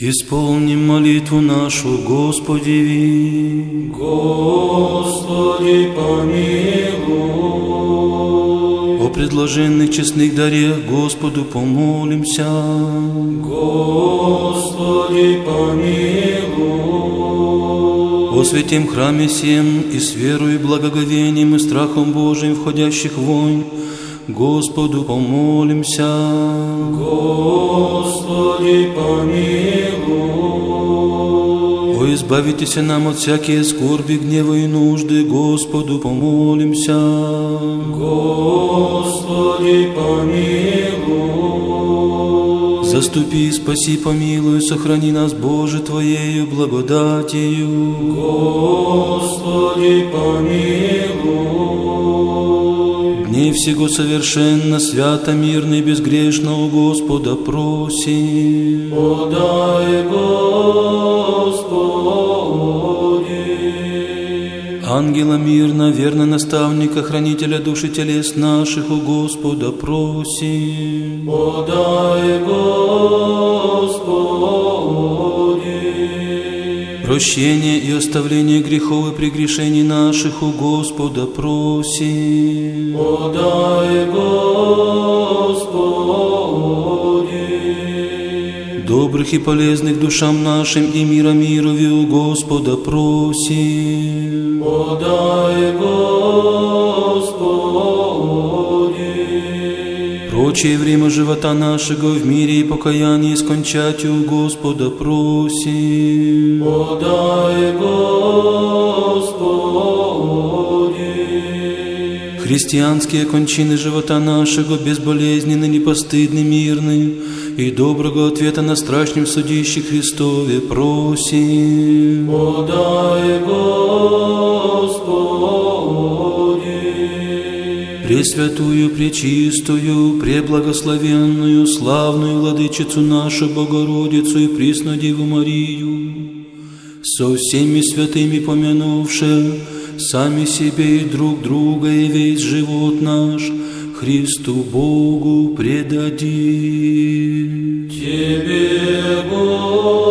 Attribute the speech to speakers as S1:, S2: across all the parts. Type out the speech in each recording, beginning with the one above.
S1: Исполним молитву нашу, Господи.
S2: Господи, помилуй.
S1: О предложенных честных дарях Господу помолимся.
S2: Господи, помилуй.
S1: О святем храме всем и с верою, благоговением и страхом Божиим входящих вонь, Господу помолимся.
S2: Господи, помилуй.
S1: О избавитесь нам от всякие скорби, гнева и нужды, Господу помолимся.
S2: Господи, помилуй.
S1: Заступи, спаси, помилуй, сохрани нас, Боже, Твоею благодатью.
S2: Господи, помилуй.
S1: Всего совершенно, свято, мирно и безгрешно у Господа просим.
S2: Подай, Господи.
S1: Ангела мирно, верно наставника, хранителя души телес наших у Господа просим.
S2: Подай, Господи.
S1: Прощение и оставление грехов и прегрешений наших у Господа просим.
S2: Подай, Господи.
S1: Добрых и полезных душам нашим и мира мирови у Господа просим.
S2: Подай, Господи.
S1: Прочее время живота нашего в мире и покаянии скончать у Господа просим.
S2: Подай, Господи.
S1: Христианские кончины живота нашего безболезненны, непостыдны, мирны, и доброго ответа на страшном судище Христове просим.
S2: Подай, Господи.
S1: Пресвятую, пречистую, преблагословенную, славную владычицу нашу Богородицу и пресну Деву Марию, со всеми святыми помянувши, сами себе и друг друга и весь живот наш Христу Богу предадим.
S2: Тебе, Господи.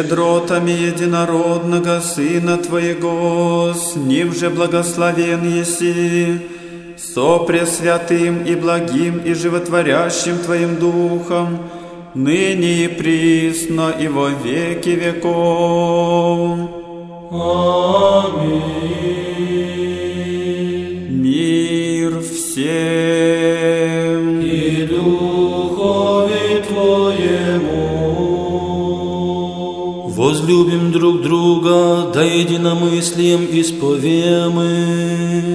S3: Щедротами единородного Сына Твоего, с Ним же благословен еси, со пресвятым и благим и животворящим Твоим Духом, ныне и присно и во веки веков.
S2: Аминь.
S1: Возлюбим друг друга, да единомыслием исповемы.